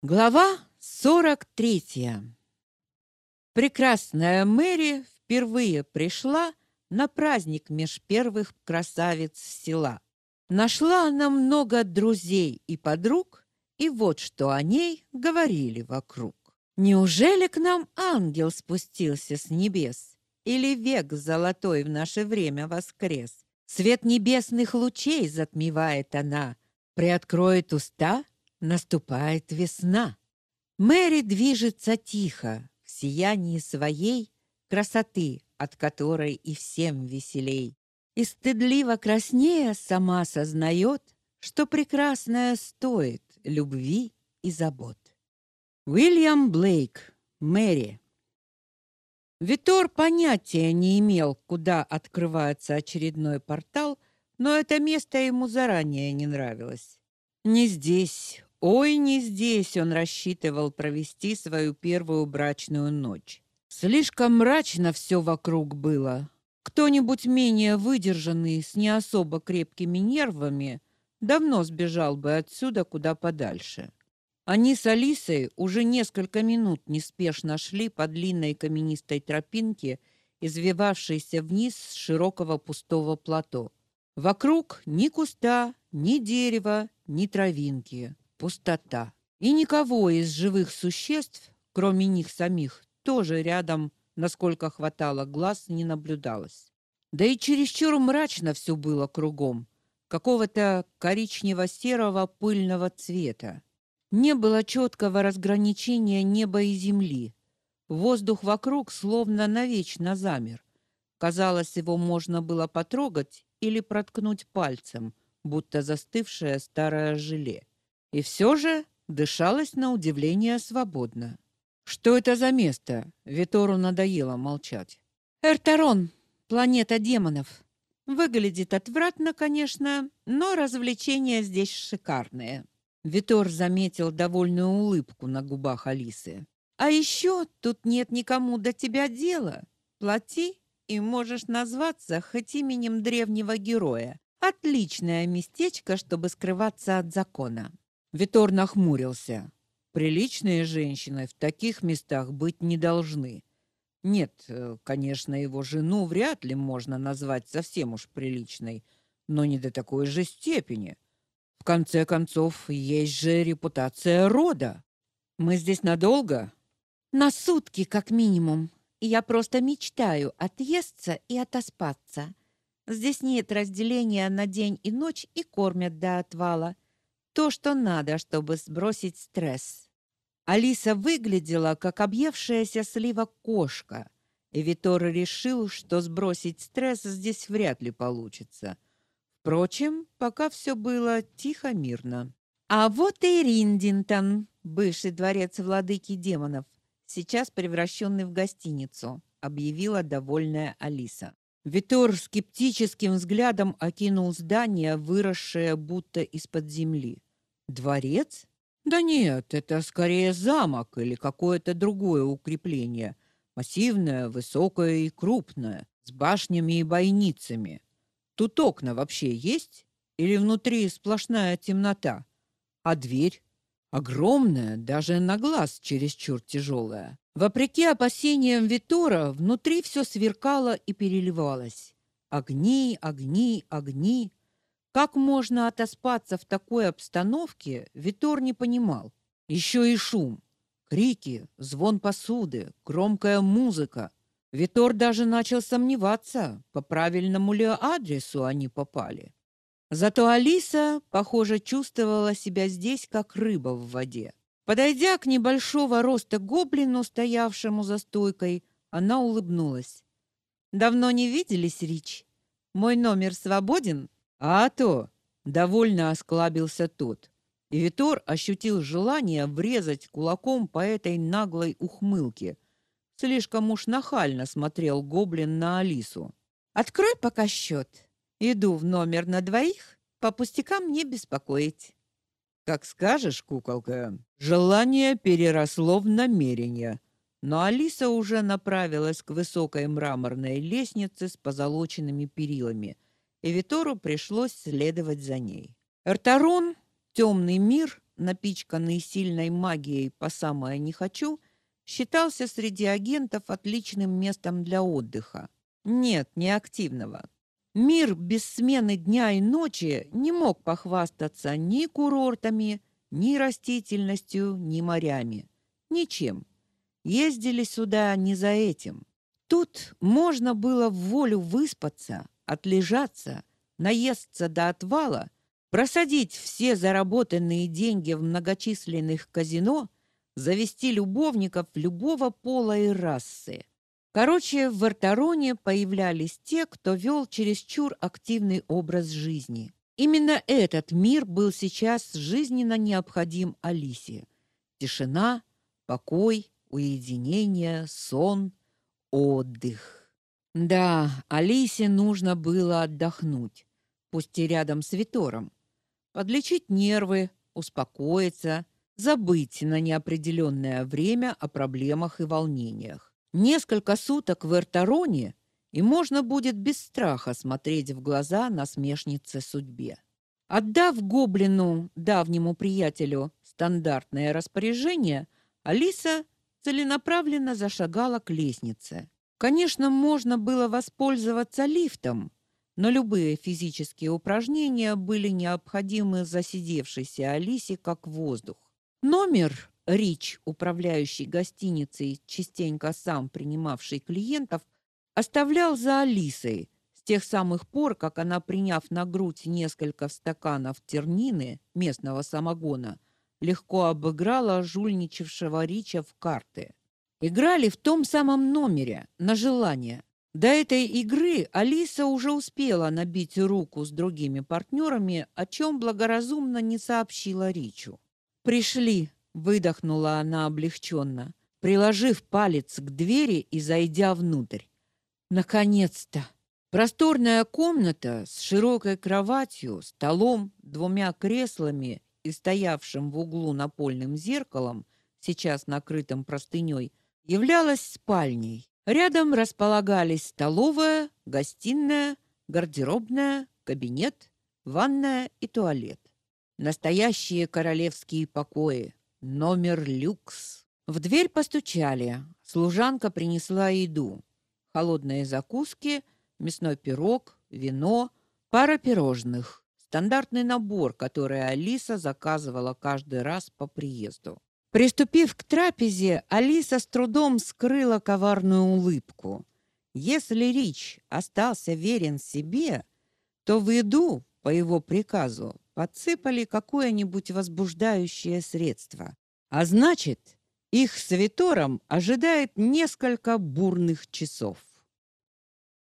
Глава 43. Прекрасная Мэри впервые пришла на праздник меж первых красавиц села. Нашла она много друзей и подруг, и вот что о ней говорили вокруг. Неужели к нам ангел спустился с небес? Или век золотой в наше время воскрес? Свет небесных лучей затмевает она, приоткроет уста — Наступает весна. Мэри движется тихо, в сиянии своей красоты, от которой и всем веселей. И стыдливо краснея сама сознает, что прекрасное стоит любви и забот. Уильям Блейк, Мэри. Витор понятия не имел, куда открывается очередной портал, но это место ему заранее не нравилось. Не здесь, Ой, не здесь он рассчитывал провести свою первую брачную ночь. Слишком мрачно все вокруг было. Кто-нибудь менее выдержанный, с не особо крепкими нервами, давно сбежал бы отсюда куда подальше. Они с Алисой уже несколько минут неспешно шли по длинной каменистой тропинке, извивавшейся вниз с широкого пустого плато. Вокруг ни куста, ни дерева, ни травинки пустота. И никого из живых существ, кроме них самих, тоже рядом, насколько хватало глаз, не наблюдалось. Да и чересчур мрачно все было кругом, какого-то коричнево-серого пыльного цвета. Не было четкого разграничения неба и земли. Воздух вокруг словно навечно замер. Казалось, его можно было потрогать или проткнуть пальцем, будто застывшее старое желе. И все же дышалось на удивление свободно. Что это за место? Витору надоело молчать. Эртарон, планета демонов. Выглядит отвратно, конечно, но развлечения здесь шикарные. Витор заметил довольную улыбку на губах Алисы. А еще тут нет никому до тебя дела. Плати и можешь назваться хоть именем древнего героя. Отличное местечко, чтобы скрываться от закона. Витор нахмурился. Приличные женщины в таких местах быть не должны. Нет, э, конечно, его жену вряд ли можно назвать совсем уж приличной, но не до такой же степени. В конце концов, есть же репутация рода. Мы здесь надолго? На сутки, как минимум. Я просто мечтаю отъесться и отоспаться. Здесь нет разделения на день и ночь и кормят до отвала то, что надо, чтобы сбросить стресс. Алиса выглядела как объевшаяся слива кошка, и Витор решил, что сбросить стресс здесь вряд ли получится. Впрочем, пока все было тихо мирно. А вот и Риндинтон, бывший дворец владыки демонов, сейчас превращенный в гостиницу, объявила довольная Алиса. Витор скептическим взглядом окинул здание, выросшее будто из-под земли. Дворец? Да нет, это скорее замок или какое-то другое укрепление. Массивное, высокое и крупное, с башнями и бойницами. Тут окна вообще есть? Или внутри сплошная темнота? А дверь? Огромная, даже на глаз чересчур тяжелая. Вопреки опасениям Витора, внутри все сверкало и переливалось. Огни, огни, огни. Как можно отоспаться в такой обстановке, Витор не понимал. Еще и шум, крики, звон посуды, громкая музыка. Витор даже начал сомневаться, по правильному ли адресу они попали. Зато Алиса, похоже, чувствовала себя здесь как рыба в воде. Подойдя к небольшого роста гоблину, стоявшему за стойкой, она улыбнулась. Давно не виделись, Рич. Мой номер свободен? А то, довольно осклабился тот. И Витор ощутил желание врезать кулаком по этой наглой ухмылке. Слишком уж нахально смотрел гоблин на Алису. Открой пока счет. Иду в номер на двоих, по пустякам не беспокоить. Как скажешь, куколка. Желание переросло в намерение. Но Алиса уже направилась к высокой мраморной лестнице с позолоченными перилами – и Витору пришлось следовать за ней. Эртарон, темный мир, напичканный сильной магией по самое не хочу, считался среди агентов отличным местом для отдыха. Нет, не активного. Мир без смены дня и ночи не мог похвастаться ни курортами, ни растительностью, ни морями. Ничем. Ездили сюда не за этим. Тут можно было в волю выспаться, отлежаться, наесться до отвала, просадить все заработанные деньги в многочисленных казино, завести любовников любого пола и расы. Короче, в Вартароне появлялись те, кто вел чересчур активный образ жизни. Именно этот мир был сейчас жизненно необходим Алисе. Тишина, покой, уединение, сон, отдых. Да, Алисе нужно было отдохнуть, пусть и рядом с Витором, подлечить нервы, успокоиться, забыть на неопределенное время о проблемах и волнениях. Несколько суток в Эртароне, и можно будет без страха смотреть в глаза насмешнице судьбе. Отдав гоблину, давнему приятелю, стандартное распоряжение, Алиса целенаправленно зашагала к лестнице. Конечно, можно было воспользоваться лифтом, но любые физические упражнения были необходимы засидевшейся Алисе как воздух. Номер Рич, управляющий гостиницей, частенько сам принимавший клиентов, оставлял за Алисой с тех самых пор, как она, приняв на грудь несколько стаканов тернины местного самогона, легко обыграла жульничавшего Рича в карты. Играли в том самом номере, на желание. До этой игры Алиса уже успела набить руку с другими партнерами, о чем благоразумно не сообщила Ричу. «Пришли», — выдохнула она облегченно, приложив палец к двери и зайдя внутрь. «Наконец-то!» Просторная комната с широкой кроватью, столом, двумя креслами и стоявшим в углу напольным зеркалом, сейчас накрытым простыней, являлась спальней. Рядом располагались столовая, гостиная, гардеробная, кабинет, ванная и туалет. Настоящие королевские покои, номер люкс. В дверь постучали. Служанка принесла еду: холодные закуски, мясной пирог, вино, пара пирожных. Стандартный набор, который Алиса заказывала каждый раз по приезду. Приступив к трапезе, Алиса с трудом скрыла коварную улыбку. Если Рич остался верен себе, то в еду, по его приказу, подсыпали какое-нибудь возбуждающее средство. А значит, их с Витором ожидает несколько бурных часов.